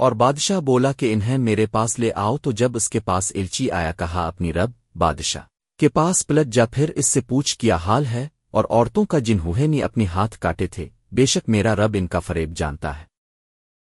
اور بادشاہ بولا کہ انہیں میرے پاس لے آؤ تو جب اس کے پاس الچی آیا کہا اپنی رب، بادشاہ کے پاس پلٹ جا پھر اس سے پوچھ کیا حال ہے، اور عورتوں کا جنہوں نے اپنے ہاتھ کاٹے تھے، بے شک میرا رب ان کا فریب جانتا ہے۔